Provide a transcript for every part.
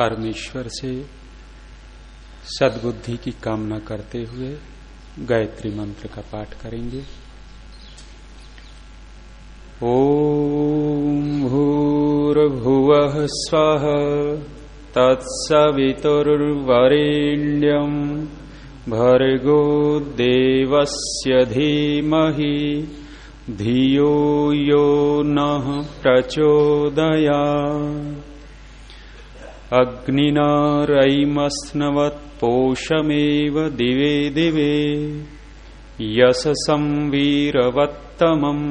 परमेश्वर से सद्बुद्धि की कामना करते हुए गायत्री मंत्र का पाठ करेंगे। ॐ भूर्भुव स्व तत्सवितुर्वरेण्यम् भर्गो देवस्य धीमहि धियो यो नः प्रचोदया अग्निना रैमस्नवत्पोषमेव दिवे दिवे यशसं वीरवत्तमम्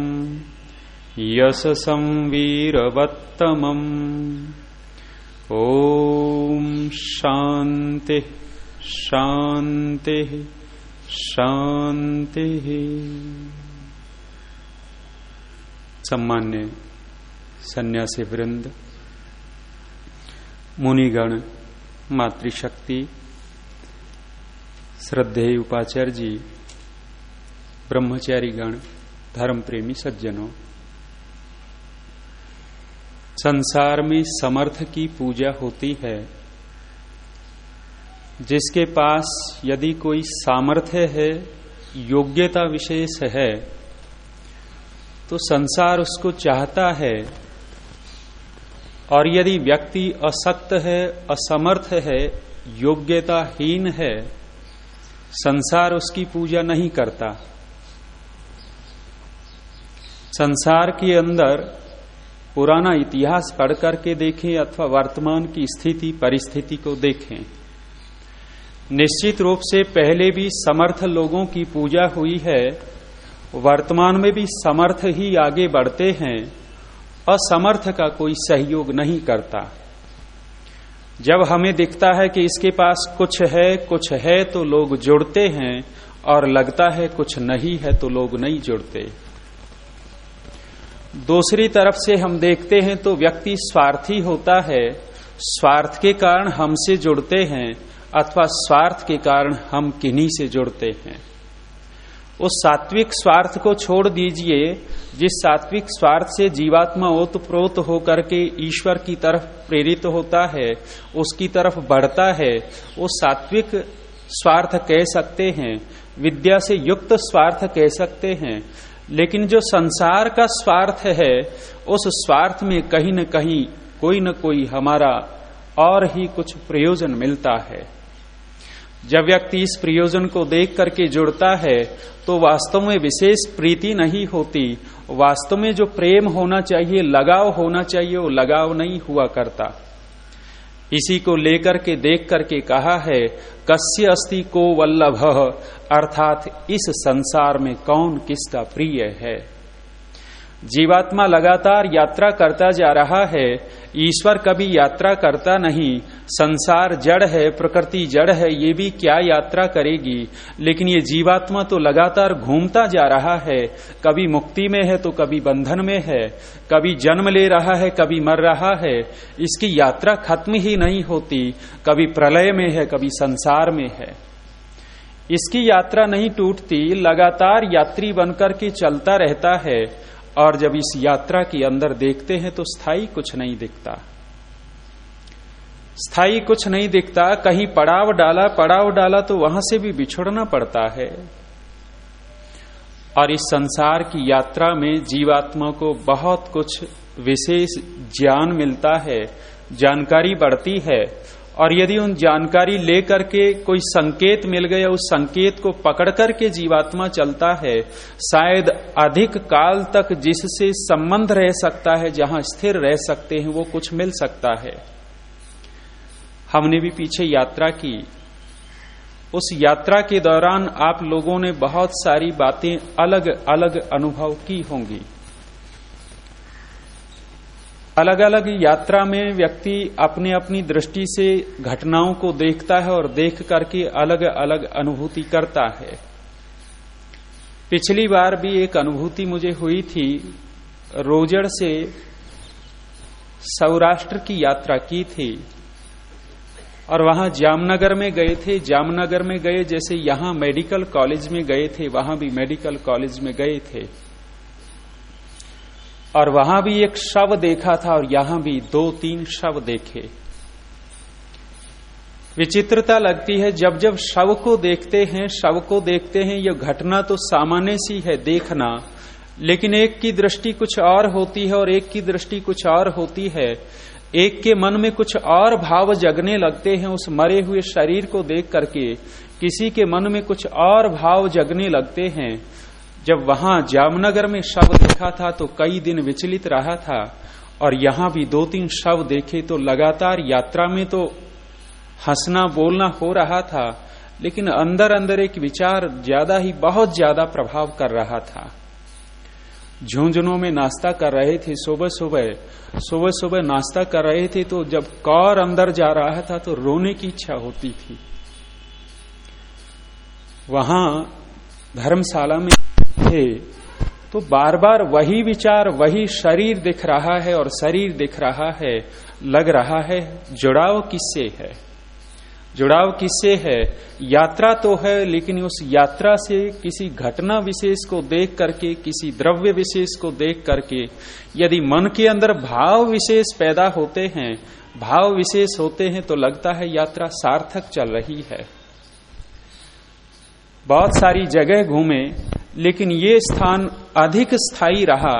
यशसं वीरवत्तमम् ॐ शान्तिः शान्तिः शान्तिः सम्मान्य सन्यासी वृंद मुनिगण, मातृशक्ति, श्रद्धेय उपाचार्य जी ब्रह्मचारी गण धर्म प्रेमी सज्जनों। संसार में समर्थ की पूजा होती है। जिसके पास यदि कोई सामर्थ्य है, योग्यता विशेष है तो संसार उसको चाहता है और यदि व्यक्ति असक्त है, असमर्थ है, योग्यताहीन है, संसार उसकी पूजा नहीं करता। संसार के अंदर पुराना इतिहास पढ़ करके देखें अथवा वर्तमान की स्थिति, परिस्थिति को देखें। निश्चित रूप से पहले भी समर्थ लोगों की पूजा हुई है, वर्तमान में भी समर्थ ही आगे बढ़ते हैं। असमर्थ का कोई सहयोग नहीं करता। जब हमें दिखता है कि इसके पास कुछ है कुछ है तो लोग जुड़ते हैं, और लगता है कुछ नहीं है तो लोग नहीं जुड़ते। दूसरी तरफ़ से हम देखते हैं तो व्यक्ति स्वार्थी होता है। स्वार्थ के कारण हमसे जुड़ते हैं, अथवा स्वार्थ के कारण हम किन्हीं से जुड़ते हैं। उस सात्विक स्वार्थ को छोड़ दीजिए। जिस सात्विक स्वार्थ से जीवात्मा ओतप्रोत होकर के ईश्वर की तरफ़ प्रेरित होता है, उसकी तरफ़ बढ़ता है वो सात्विक स्वार्थ कह सकते हैं, विद्या से युक्त स्वार्थ कह सकते हैं। लेकिन जो संसार का स्वार्थ है, उस स्वार्थ में कहीं न कहीं कोई न कोई हमारा और ही कुछ प्रयोजन मिलता है। जब व्यक्ति इस प्रयोजन को देख करके जुड़ता है तो वास्तव में विशेष प्रीति नहीं होती। वास्तव में जो प्रेम होना चाहिए, लगाव होना चाहिए, वो लगाव नहीं हुआ करता। इसी को लेकर के देख करके कहा है, कस्य अस्ति को वल्लभ? अर्थात इस संसार में कौन किसका प्रिय है? जीवात्मा लगातार यात्रा करता जा रहा है, ईश्वर कभी यात्रा करता नहीं। संसार जड़ है, प्रकृति जड़ है, ये भी क्या यात्रा करेगी? लेकिन ये जीवात्मा तो लगातार घूमता जा रहा है। कभी मुक्ति में है तो कभी बंधन में है। कभी जन्म ले रहा है, कभी मर रहा है। इसकी यात्रा खत्म ही नहीं होती। कभी प्रलय में है, कभी संसार में है। इसकी यात्रा नहीं टूटती, लगातार यात्री बनकर के चलता रहता है। और जब इस यात्रा के अंदर देखते हैं तो स्थायी कुछ नहीं दिखता। स्थायी कुछ नहीं दिखता, कहीं पड़ाव डाला पड़ाव डाला तो वहाँ से भी बिछुड़ना पड़ता है। और इस संसार की यात्रा में जीवात्मा को बहुत कुछ विशेष ज्ञान मिलता है, जानकारी बढ़ती है और यदि उन जानकारी लेकर के कोई संकेत मिल गया, उस संकेत को पकड़ करके जीवात्मा चलता है, शायद अधिक काल तक जिससे संबंध रह सकता है, जहाँ स्थिर रह सकते हैं, वो कुछ मिल सकता है। हमने भी पीछे यात्रा की। उस यात्रा के दौरान आप लोगों ने बहुत सारी बातें अलग अलग अनुभव की होंगी। अलग अलग यात्रा में व्यक्ति अपनी अपनी दृष्टि से घटनाओं को देखता है और देख करके अलग अलग अनुभूति करता है। पिछली बार भी एक अनुभूति मुझे हुई थी, रोजड़ से सौराष्ट्र की यात्रा की थी। और वहाँ जामनगर में गए थे, जामनगर में गए जैसे यहाँ मेडिकल कॉलेज में गए थे, वहाँ भी मेडिकल कॉलेज में गए थे। और वहाँ भी एक शव देखा था और यहाँ भी दो तीन शव देखे। विचित्रता लगती है, जब जब शव को देखते हैं, शव को देखते हैं यह घटना तो सामान्य सी है देखना, लेकिन एक की दृष्टि कुछ और होती है और एक की दृष्टि कुछ और होती है। एक के मन में कुछ और भाव जगने लगते हैं उस मरे हुए शरीर को देख करके, किसी के मन में कुछ और भाव जगने लगते हैं। जब वहाँ जामनगर में शव देखा था तो कई दिन विचलित रहा था, और यहाँ भी दो तीन शव देखे तो लगातार यात्रा में तो हंसना बोलना हो रहा था, लेकिन अंदर अंदर एक विचार ज़्यादा ही बहुत ज़्यादा प्रभाव कर रहा था। झुंझुनों में नाश्ता कर रहे थे सुबह सुबह सुबह सुबह नाश्ता कर रहे थे तो जब कौर अंदर जा रहा था तो रोने की इच्छा होती थी। वहाँ धर्मशाला में थे। तो बार बार वही विचार, वही शरीर दिख रहा है और शरीर दिख रहा है, लग रहा है, जुड़ाव किससे है? जुड़ाव किससे है? यात्रा तो है, लेकिन उस यात्रा से किसी घटना विशेष को देख करके, किसी द्रव्य विशेष को देख करके, यदि मन के अंदर भाव विशेष पैदा होते हैं, भाव विशेष होते हैं तो लगता है यात्रा सार्थक चल रही है। बहुत सारी जगह घूमे लेकिन ये स्थान अधिक स्थायी रहा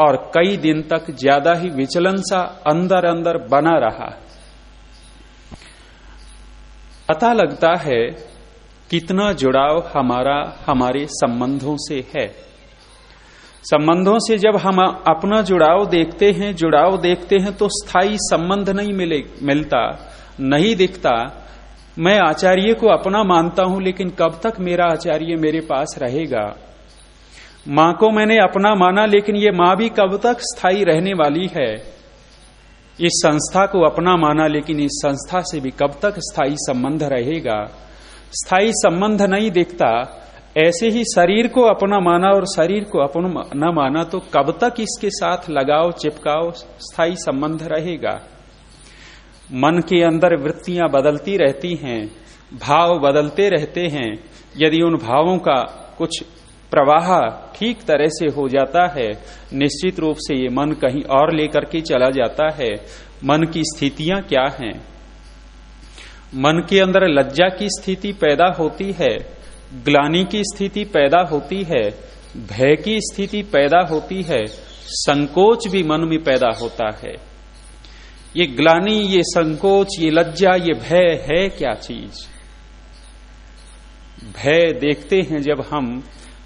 और कई दिन तक ज़्यादा ही विचलन सा अंदर अंदर बना रहा। पता लगता है, कितना जुड़ाव हमारा, हमारे संबंधों से है। संबंधों से जब हम अपना जुड़ाव देखते हैं, जुड़ाव देखते हैं तो स्थायी संबंध नहीं मिले, मिलता, नहीं दिखता। मैं आचार्य को अपना मानता हूँ, लेकिन कब तक मेरा आचार्य मेरे पास रहेगा? माँ को मैंने अपना माना, लेकिन ये माँ भी कब तक स्थायी रहने वाली है? इस संस्था को अपना माना, लेकिन इस संस्था से भी कब तक स्थायी संबंध रहेगा? स्थायी संबंध नहीं देखता। ऐसे ही शरीर को अपना माना और शरीर को अपना न माना तो कब तक इसके साथ लगाओ चिपकाओ स्थायी संबंध रहेगा? मन के अंदर वृत्तियाँ बदलती रहती हैं, भाव बदलते रहते हैं। यदि उन भावों का कुछ प्रवाह ठीक तरह से हो जाता है। निश्चित रूप से ये मन कहीं और लेकर के चला जाता है। मन की स्थितियाँ क्या हैं? मन के अंदर लज्जा की स्थिति पैदा होती है, ग्लानी की स्थिति पैदा होती है, भय की स्थिति पैदा होती है, संकोच भी मन में पैदा होता है। ये ग्लानी, ये संकोच, ये लज्जा, ये भय है क्या चीज़? भय देखते हैं जब हम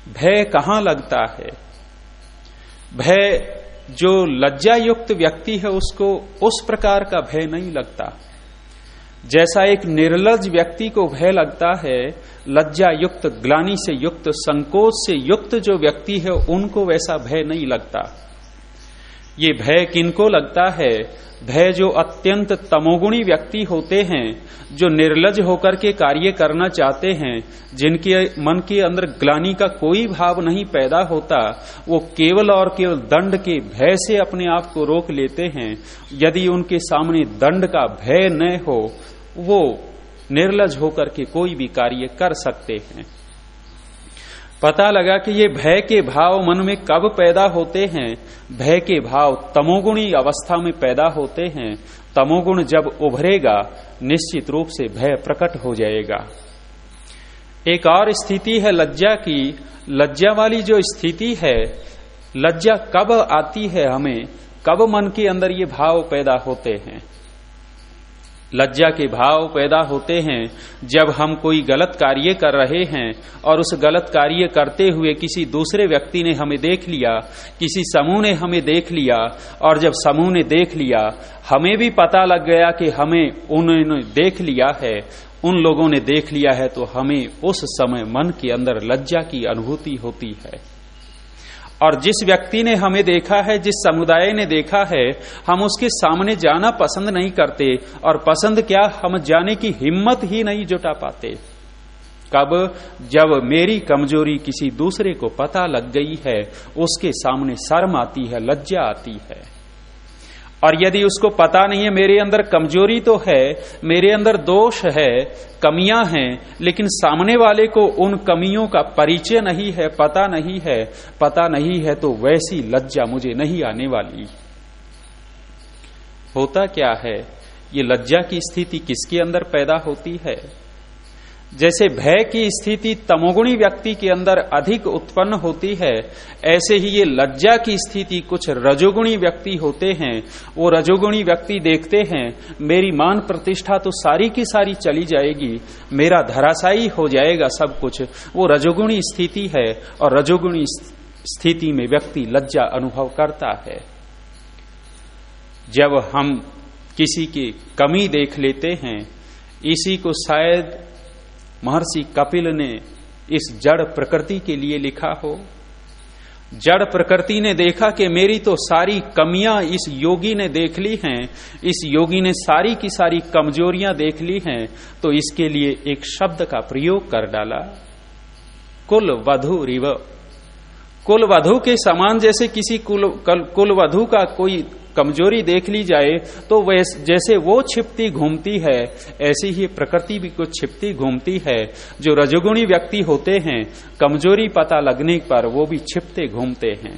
भय कहाँ लगता है? भय जो लज्जा युक्त व्यक्ति है, उसको उस प्रकार का भय नहीं लगता। जैसा एक निर्लज व्यक्ति को भय लगता है लज्जा युक्त ग्लानी से युक्त, संकोच से युक्त जो व्यक्ति है, उनको वैसा भय नहीं लगता। ये भय किनको लगता है? भय जो अत्यंत तमोगुणी व्यक्ति होते हैं, जो निर्लज होकर के कार्य करना चाहते हैं, जिनके मन के अंदर ग्लानी का कोई भाव नहीं पैदा होता, वो केवल और केवल दंड के भय से अपने आप को रोक लेते हैं। यदि उनके सामने दंड का भय न हो, वो निर्लज होकर के कोई भी कार्य कर सकते हैं। पता लगा कि ये भय के भाव मन में कब पैदा होते हैं। भय के भाव तमोगुणी अवस्था में पैदा होते हैं। तमोगुण जब उभरेगा, निश्चित रूप से भय प्रकट हो जाएगा। एक और स्थिति है लज्जा की। लज्जा वाली जो स्थिति है, लज्जा कब आती है हमें, कब मन के अंदर ये भाव पैदा होते हैं? लज्जा के भाव पैदा होते हैं जब हम कोई गलत कार्य कर रहे हैं और उस गलत कार्य करते हुए किसी दूसरे व्यक्ति ने हमें देख लिया, किसी समूह ने हमें देख लिया और जब समूह ने देख लिया, हमें भी पता लग गया कि हमें उन्होंने देख लिया है, उन लोगों ने देख लिया है तो हमें उस समय मन के अंदर लज्जा की अनुभूति होती है। और जिस व्यक्ति ने हमें देखा है, जिस समुदाय ने देखा है, हम उसके सामने जाना पसंद नहीं करते और पसंद क्या? हम जाने की हिम्मत ही नहीं जुटा पाते। कब? जब मेरी कमज़ोरी किसी दूसरे को पता लग गई है, उसके सामने शर्म आती है, लज्जा आती है। और यदि उसको पता नहीं है, मेरे अंदर कमज़ोरी तो है, मेरे अंदर दोष है, कमियाँ हैं, लेकिन सामने वाले को उन कमियों का परिचय नहीं है, पता नहीं है, पता नहीं है तो वैसी लज्जा मुझे नहीं आने वाली। होता क्या है? ये लज्जा की स्थिति किसके अंदर पैदा होती है? जैसे भय की स्थिति तमोगुणी व्यक्ति के अंदर अधिक उत्पन्न होती है, ऐसे ही ये लज्जा की स्थिति कुछ रजोगुणी व्यक्ति होते हैं। वो रजोगुणी व्यक्ति देखते हैं, मेरी मान प्रतिष्ठा तो सारी की सारी चली जाएगी, मेरा धराशायी हो जाएगा सब कुछ। वो रजोगुणी स्थिति है और रजोगुणी स्थिति में व्यक्ति लज्जा अनुभव करता है। जब हम किसी की कमी देख लेते हैं, इसी को शायद महर्षि कपिल ने इस जड़ प्रकृति के लिए लिखा हो। जड़ प्रकृति ने देखा कि मेरी तो सारी कमियाँ इस योगी ने देख ली हैं, इस योगी ने सारी की सारी कमजोरियाँ देख ली हैं तो इसके लिए एक शब्द का प्रयोग कर डाला। कुल वधु रिव। कुल वधु के समान जैसे किसी कुल कुल वधु का कोई कमज़ोरी देख ली जाए तो जैसे वो छिपती घूमती है, ऐसी ही प्रकृति भी कुछ छिपती घूमती है। जो रजोगुणी व्यक्ति होते हैं, कमज़ोरी पता लगने पर वो भी छिपते घूमते हैं।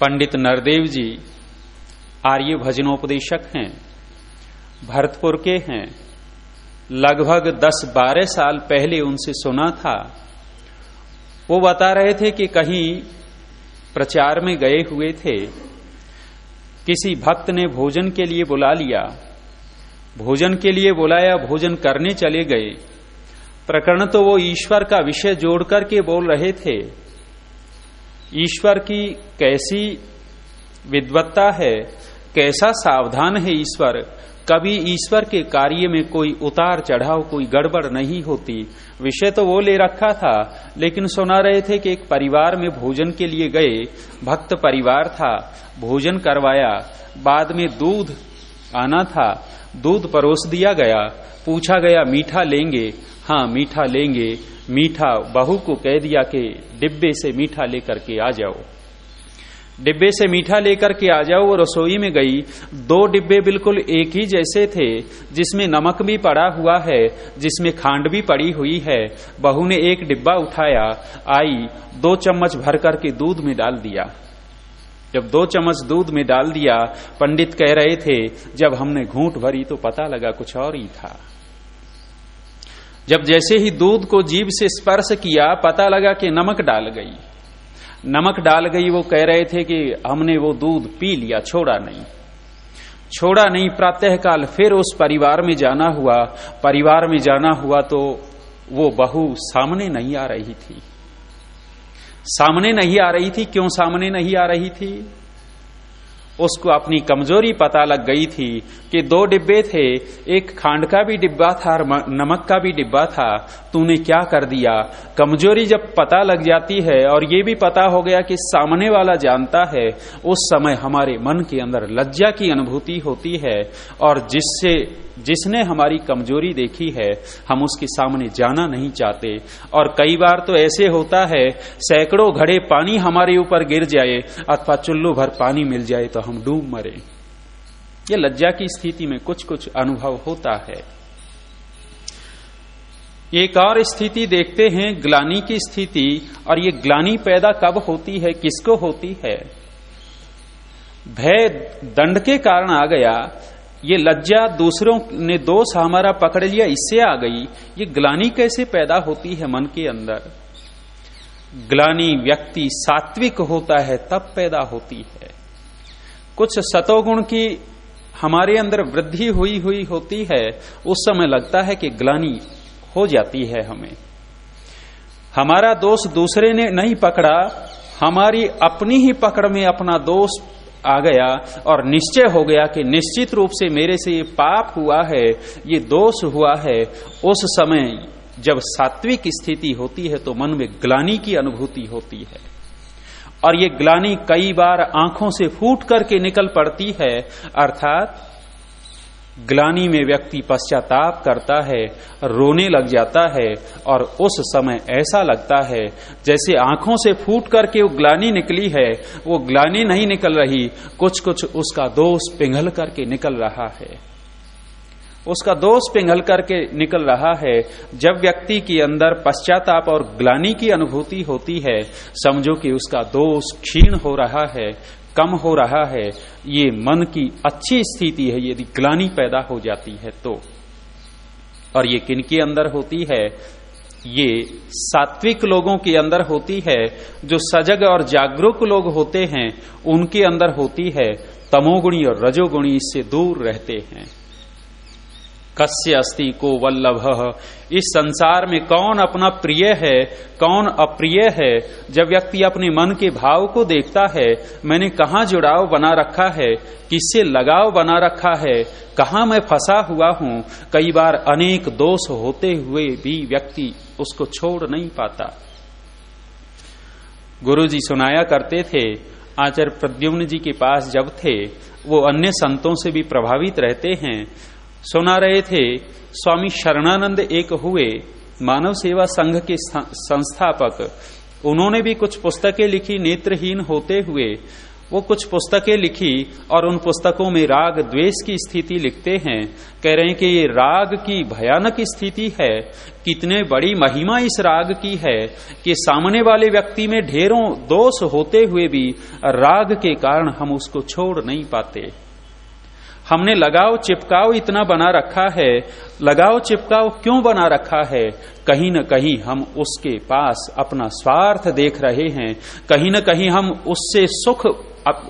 पंडित नरदेव जी, आर्य भजनोपदेशक हैं, भरतपुर के हैं। लगभग 10-12 साल पहले उनसे सुना था। वो बता रहे थे कि कहीं प्रचार में गए हुए थे। किसी भक्त ने भोजन के लिए बुला लिया। भोजन के लिए बुलाया, भोजन करने चले गए। प्रकरण तो वो ईश्वर का विषय जोड़ करके बोल रहे थे। ईश्वर की कैसी विद्वत्ता है, कैसा सावधान है ईश्वर? कभी ईश्वर के कार्य में कोई उतार चढ़ाव, कोई गड़बड़ नहीं होती। विषय तो वो ले रखा था, लेकिन सुना रहे थे कि एक परिवार में भोजन के लिए गए, भक्त परिवार था, भोजन करवाया, बाद में दूध आना था, दूध परोस दिया गया, पूछा गया, मीठा लेंगे? हाँ मीठा लेंगे। मीठा बहू को कह दिया कि, डिब्बे से मीठा लेकर के आ जाओ। डिब्बे से मीठा लेकर के आ जाओ वो रसोई में गई। दो डिब्बे बिल्कुल एक ही जैसे थे, जिसमें नमक भी पड़ा हुआ है, जिसमें खांड भी पड़ी हुई है। बहू ने एक डिब्बा उठाया, आई, दो चम्मच भर करके दूध में डाल दिया। जब दो चम्मच दूध में डाल दिया, पंडित कह रहे थे, जब हमने घूट भरी तो पता लगा कुछ और ही था। जब जैसे ही दूध को जीभ से स्पर्श किया, पता लगा कि नमक डाल गई। नमक डाल गई, वो कह रहे थे कि हमने वो दूध पी लिया, छोड़ा नहीं। छोड़ा नहीं, प्रातःकाल फिर उस परिवार में जाना हुआ। परिवार में जाना हुआ तो वो बहू सामने नहीं आ रही थी। सामने नहीं आ रही थी, क्यों सामने नहीं आ रही थी? उसको अपनी कमज़ोरी पता लग गई थी कि दो डिब्बे थे। एक खांड का भी डिब्बा था और नमक का भी डिब्बा था। तूने क्या कर दिया? कमज़ोरी जब पता लग जाती है और ये भी पता हो गया कि सामने वाला जानता है, उस समय हमारे मन के अंदर लज्जा की अनुभूति होती है और जिससे, जिसने हमारी कमज़ोरी देखी है, हम उसके सामने जाना नहीं चाहते। और कई बार तो ऐसे होता है, सैकड़ों घड़े पानी हमारे ऊपर गिर जाए अथवा चुल्लू भर पानी मिल जाए तो हम डूब मरे। ये लज्जा की स्थिति में कुछ कुछ अनुभव होता है। एक और स्थिति देखते हैं, ग्लानी की स्थिति। और ये ग्लानी पैदा कब होती है, किसको होती है? भय दंड के कारण आ गया। ये लज्जा दूसरों ने दोष हमारा पकड़ लिया, इससे आ गई। ये ग्लानी कैसे पैदा होती है मन के अंदर? ग्लानी व्यक्ति सात्विक होता है, तब पैदा होती है। कुछ सतोगुण की हमारे अंदर वृद्धि हुई हुई होती है, उस समय लगता है कि ग्लानी हो जाती है हमें। हमारा दोष दूसरे ने नहीं पकड़ा, हमारी अपनी ही पकड़ में अपना दोष आ गया और निश्चय हो गया कि निश्चित रूप से मेरे से ये पाप हुआ है, ये दोष हुआ है। उस समय जब सात्विक स्थिति होती है तो मन में ग्लानी की अनुभूति होती है। और ये ग्लानी कई बार आँखों से फूट करके निकल पड़ती है, अर्थात ग्लानी में व्यक्ति पश्चाताप करता है, रोने लग जाता है और उस समय ऐसा लगता है जैसे आँखों से फूट करके वो ग्लानी निकली है। वो ग्लानी नहीं निकल रही कुछ कुछ उसका दोष पिघल करके निकल रहा है। उसका दोष पिघल करके निकल रहा है। जब व्यक्ति के अंदर पश्चाताप और ग्लानी की अनुभूति होती है, समझो कि उसका दोष क्षीण हो रहा है, कम हो रहा है। ये मन की अच्छी स्थिति है, यदि ग्लानी पैदा हो जाती है तो। और ये किनके अंदर होती है? ये सात्विक लोगों के अंदर होती है। जो सजग और जागरूक लोग होते हैं, उनके अंदर होती है। तमोगुणी और रजोगुणी इससे दूर रहते हैं। कस्य अस्ति को वल्लभ? इस संसार में कौन अपना प्रिय है? कौन अप्रिय है? जब व्यक्ति अपने मन के भाव को देखता है, मैंने कहा जुड़ाव बना रखा है? किससे लगाव बना रखा है? कहा मैं फंसा हुआ हूँ? कई बार अनेक दोष होते हुए भी व्यक्ति उसको छोड़ नहीं पाता। गुरु जी सुनाया करते थे, आचार्य प्रद्युम्न जी के पास जब थे, वो अन्य संतों से भी प्रभावित रहते हैं। सुना रहे थे, स्वामी शरणानंद एक हुए मानव सेवा संघ के संस्थापक। उन्होंने भी कुछ पुस्तकें लिखी नेत्रहीन होते हुए। वो कुछ पुस्तकें लिखी और उन पुस्तकों में राग द्वेष की स्थिति लिखते हैं। कह रहे हैं कि ये राग की भयानक स्थिति है। कितने बड़ी महिमा इस राग की है कि सामने वाले व्यक्ति में ढेरों दोष होते हुए भी राग के कारण हम उसको छोड़ नहीं पाते। हमने लगाव चिपकाव इतना बना रखा है, लगाव चिपकाव क्यों बना रखा है? कहीं न कहीं हम उसके पास अपना स्वार्थ देख रहे हैं, कहीं न कहीं हम उससे सुख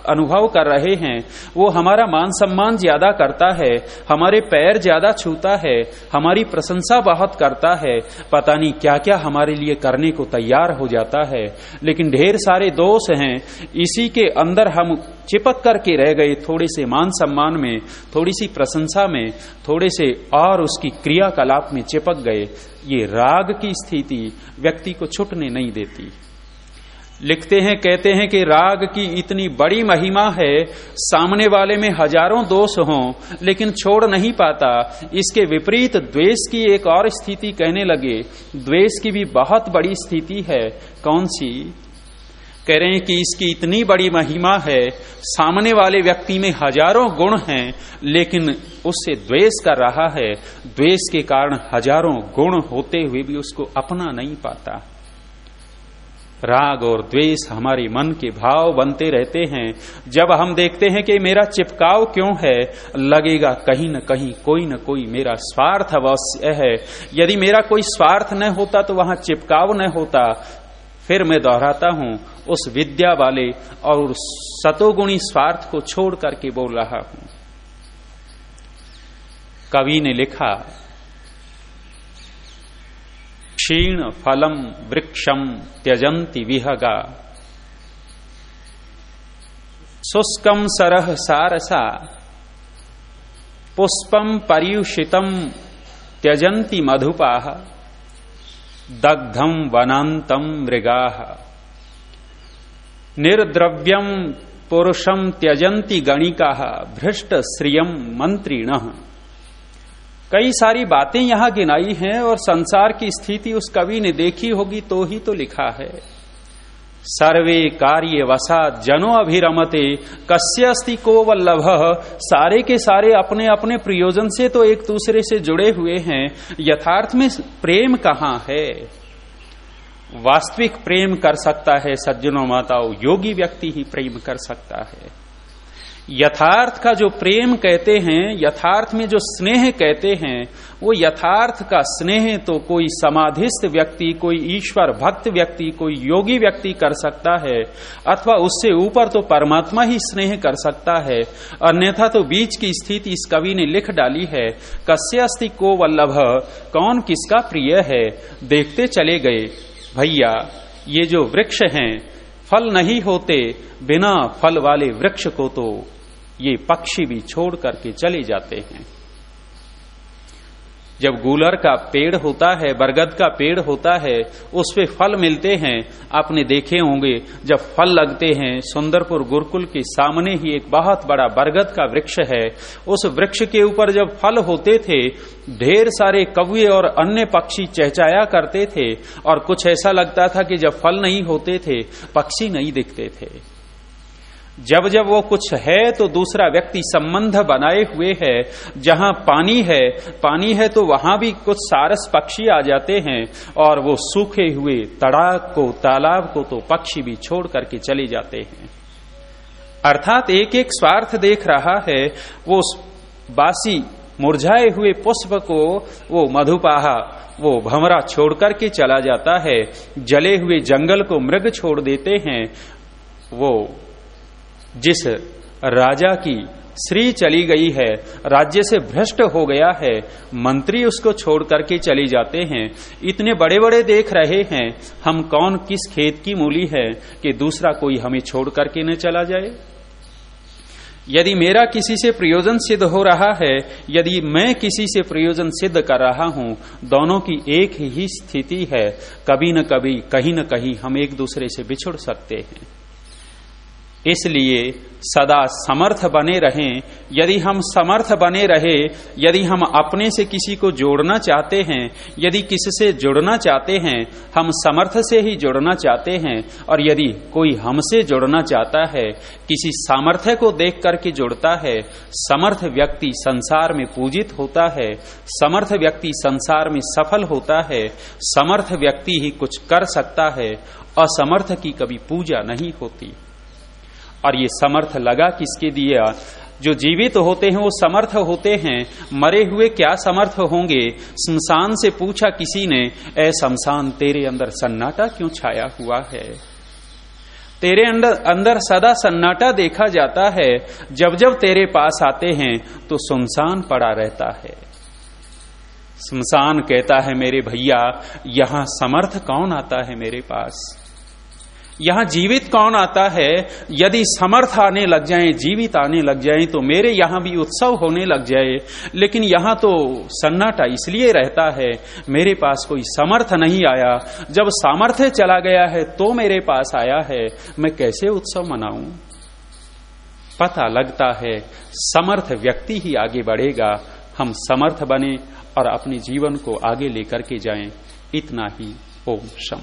अनुभव कर रहे हैं। वो हमारा मान सम्मान ज़्यादा करता है, हमारे पैर ज़्यादा छूता है, हमारी प्रशंसा बहुत करता है। पता नहीं क्या क्या हमारे लिए करने को तैयार हो जाता है। लेकिन ढेर सारे दोष हैं। इसी के अंदर हम चिपक करके रह गए थोड़े से मान सम्मान में, थोड़ी सी प्रशंसा में, थोड़े से और उसकी क्रियाकलाप में चिपक गए। ये राग की स्थिति व्यक्ति को छुटने नहीं देती। लिखते हैं, कहते हैं कि राग की इतनी बड़ी महिमा है, सामने वाले में हज़ारों दोष हों, लेकिन छोड़ नहीं पाता। इसके विपरीत द्वेष की एक और स्थिति कहने लगे। द्वेष की भी बहुत बड़ी स्थिति है। कौन सी? कह रहे हैं कि इसकी इतनी बड़ी महिमा है, सामने वाले व्यक्ति में हज़ारों गुण हैं, लेकिन उससे द्वेष कर रहा है। द्वेष के कारण हज़ारों गुण होते हुए भी उसको अपना नहीं पाता। राग और द्वेष हमारे मन के भाव बनते रहते हैं। जब हम देखते हैं कि मेरा चिपकाव क्यों है, लगेगा कहीं न कहीं, कोई न कोई मेरा स्वार्थ अवश्य है। यदि मेरा कोई स्वार्थ न होता तो वहाँ चिपकाव न होता। फिर मैं दोहराता हूँ, उस विद्या वाले और सतोगुणी स्वार्थ को छोड़ करके बोल रहा हूँ। कवि ने लिखा क्षीण फलम वृक्षम त्यजंती विहगा। शुष्कम सरह सारसा पुष्पम पर्युषितम त्यजंती मधुपा दग्धम वनातम मृगा। निर्द्रव्यम पुरुषम त्यजंती गणिका भ्रष्ट श्रियम मंत्रिण कई सारी बातें यहाँ गिनाई हैं और संसार की स्थिति उस कवि ने देखी होगी तो ही तो लिखा है। सर्वे कार्य वसा जनो अभिरमते, कस्य अस्ति को वल्लभ? सारे के सारे अपने अपने प्रयोजन से तो एक दूसरे से जुड़े हुए हैं। यथार्थ में प्रेम कहाँ है? वास्तविक प्रेम कर सकता है सज्जनों माताओं, योगी व्यक्ति ही प्रेम कर सकता है। यथार्थ का जो प्रेम कहते हैं, यथार्थ में जो स्नेह कहते हैं, वो यथार्थ का स्नेह तो कोई समाधिस्थ व्यक्ति, कोई ईश्वर भक्त व्यक्ति, कोई योगी व्यक्ति कर सकता है, अथवा उससे ऊपर तो परमात्मा ही स्नेह कर सकता है। अन्यथा तो बीच की स्थिति इस कवि ने लिख डाली है, कस्यास्ति को वल्लभ? कौन किसका प्रिय है? देखते चले गए। भैया, ये जो वृक्ष हैं फल नहीं होते, बिना फल वाले वृक्ष को तो ये पक्षी भी छोड़ करके चले जाते हैं। जब गूलर का पेड़ होता है, बरगद का पेड़ होता है, उस पे फल मिलते हैं। आपने देखे होंगे, जब फल लगते हैं, सुंदरपुर गुरुकुल के सामने ही एक बहुत बड़ा बरगद का वृक्ष है। उस वृक्ष के ऊपर जब फल होते थे, ढेर सारे कौए और अन्य पक्षी चहचाया करते थे, और कुछ ऐसा लगता था कि जब फल नहीं होते थे, पक्षी नहीं दिखते थे। जब जब वो कुछ है तो दूसरा व्यक्ति संबंध बनाए हुए है। जहाँ पानी है पानी है तो वहाँ भी कुछ सारस पक्षी आ जाते हैं और वो सूखे हुए तड़ाक को, तालाब को तो पक्षी भी छोड़ करके चले जाते हैं। अर्थात एक एक स्वार्थ देख रहा है। वो बासी मुरझाए हुए पुष्प को, वो मधुपाहा, वो भमरा छोड़ करके चला जाता है। जले हुए जंगल को मृग छोड़ देते हैं। वो जिस राजा की श्री चली गई है, राज्य से भ्रष्ट हो गया है, मंत्री उसको छोड़ करके चली जाते हैं। इतने बड़े बड़े देख रहे हैं, हम कौन किस खेत की मूली है कि दूसरा कोई हमें छोड़ करके न चला जाए? यदि मेरा किसी से प्रयोजन सिद्ध हो रहा है, यदि मैं किसी से प्रयोजन सिद्ध कर रहा हूँ, दोनों की एक ही स्थिति है, कभी न कभी, कहीं न कहीं हम एक दूसरे से बिछुड़ सकते हैं। इसलिए सदा समर्थ बने रहें। यदि हम समर्थ बने रहे, यदि हम अपने से किसी को जोड़ना चाहते हैं, यदि किससे जुड़ना चाहते हैं, हम समर्थ से ही जुड़ना चाहते हैं। और यदि कोई हमसे जुड़ना चाहता है, किसी सामर्थ्य को देख करके जुड़ता है, समर्थ व्यक्ति संसार में पूजित होता है, समर्थ व्यक्ति संसार में सफल होता है, समर्थ व्यक्ति ही कुछ कर सकता है, असमर्थ की कभी पूजा नहीं होती। और ये समर्थ लगा किसके दिया जो जीवित होते हैं, वो समर्थ होते हैं। मरे हुए क्या समर्थ होंगे? शमशान से पूछा किसी ने ए शमशान, तेरे अंदर सन्नाटा क्यों छाया हुआ है? तेरे अंदर अंदर सदा सन्नाटा देखा जाता है। जब जब तेरे पास आते हैं तो सुनसान पड़ा रहता है। शमशान कहता है, मेरे भैया, यहाँ समर्थ कौन आता है मेरे पास? यहाँ जीवित कौन आता है? यदि समर्थ आने लग जाए, जीवित आने लग जाए तो मेरे यहाँ भी उत्सव होने लग जाए। लेकिन यहाँ तो सन्नाटा इसलिए रहता है, मेरे पास कोई समर्थ नहीं आया। जब सामर्थ्य चला गया है तो मेरे पास आया है। मैं कैसे उत्सव मनाऊं? पता लगता है, समर्थ व्यक्ति ही आगे बढ़ेगा। हम समर्थ बने और अपने जीवन को आगे लेकर के जाएँ। इतना ही, ओम शम